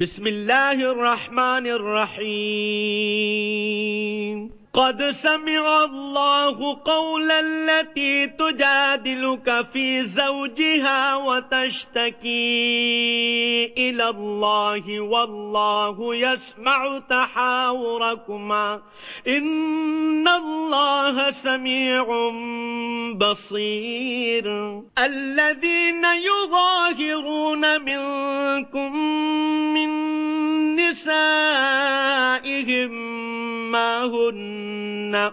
بسم الله الرحمن الرحيم قد سمع الله قول التي تجادلك في زوجها وتشتكي إلى الله والله يسمع تحاوركما إن الله سميع بصير. الذين يظاهرون منكم من نسائهم ما هن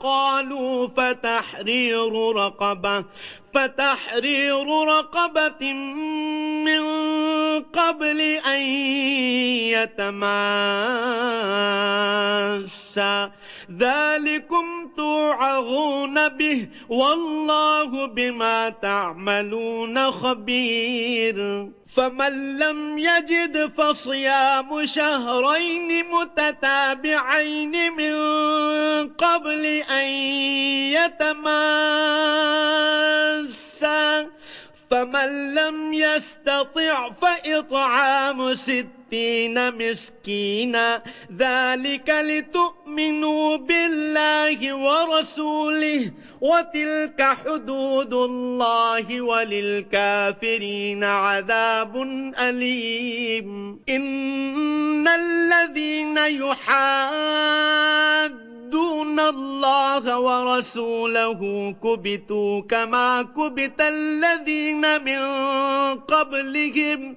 قالوا فتحرير رقبة فتحرير رقبة من قبل أن يتماسا ذلكم توعظون به والله بما تعملون خبير. فمن لم يجد فصيام شهرين متتابعين من قبل أن يتماسا. فمن لم يستطع فإطعام ستين مسكينا ذلك لتؤمنوا بالله ورسوله وتلك حدود الله وللكافرين عذاب أليم إن الذين يحاد يحادون الله ورسوله كبتوا كما كبت الذين من قبلهم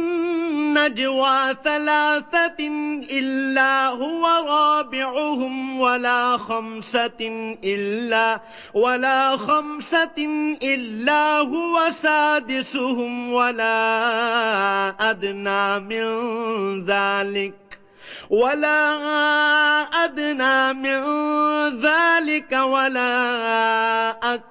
نجوى ثلاثة إلا هو رابعهم ولا خمسة إلا ولا خمسة إلا هو سادسهم ولا أدنى من ذلك ولا أدنى من ذلك ولا أكثر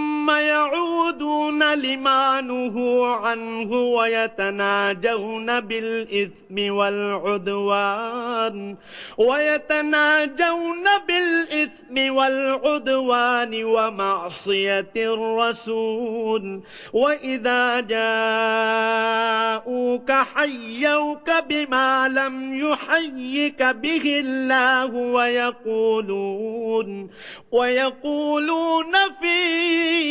يعودون لما نهوا عنه ويتناجون يتناجون بالإثم والعدوان. ويتناجون بالإثم والعدوان ومعصية الرسول. وإذا جاءوك حيوك بما لم يحيك به الله ويقولون ويقولون في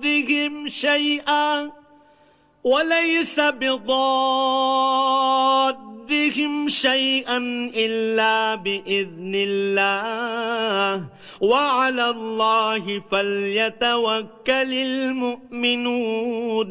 بضادهم شيئا وليس بضادهم شيئا إلا بإذن الله. وعلى الله فليتوكل المؤمنون.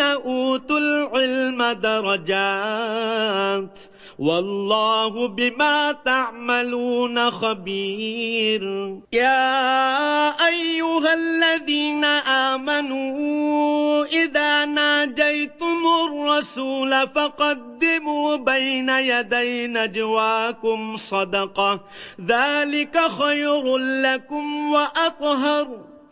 أوتوا العلم درجات والله بما تعملون خبير. يا أيها الذين آمنوا إذا ناجيتم الرسول فقدموا بين يدي نجواكم صدقة. ذلك خير لكم وأطهر.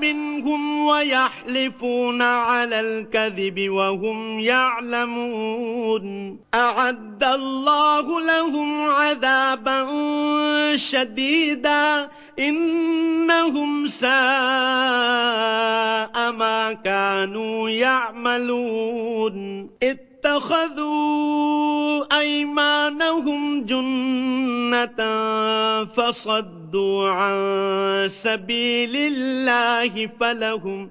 منهم ويحلفون على الكذب وهم يعلمون أعد الله لهم عذابا شديدا إنهم ساء ما كانوا يعملون اتخذوا أيمانهم جنة فصدوا عن سبيل الله فلهم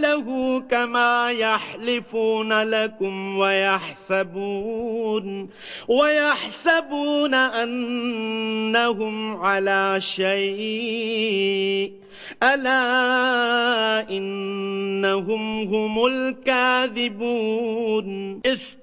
له كما يحلفون لكم ويحسبون ويحسبون أنهم على شيء. ألا إنهم هم الكاذبون.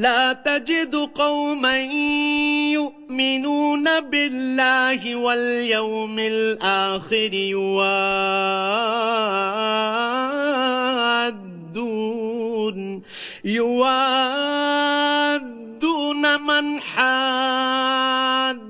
لا تجد قوما يؤمنون بالله واليوم الآخر يوادون يوادون من حاد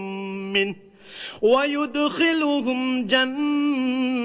منه ويدخلهم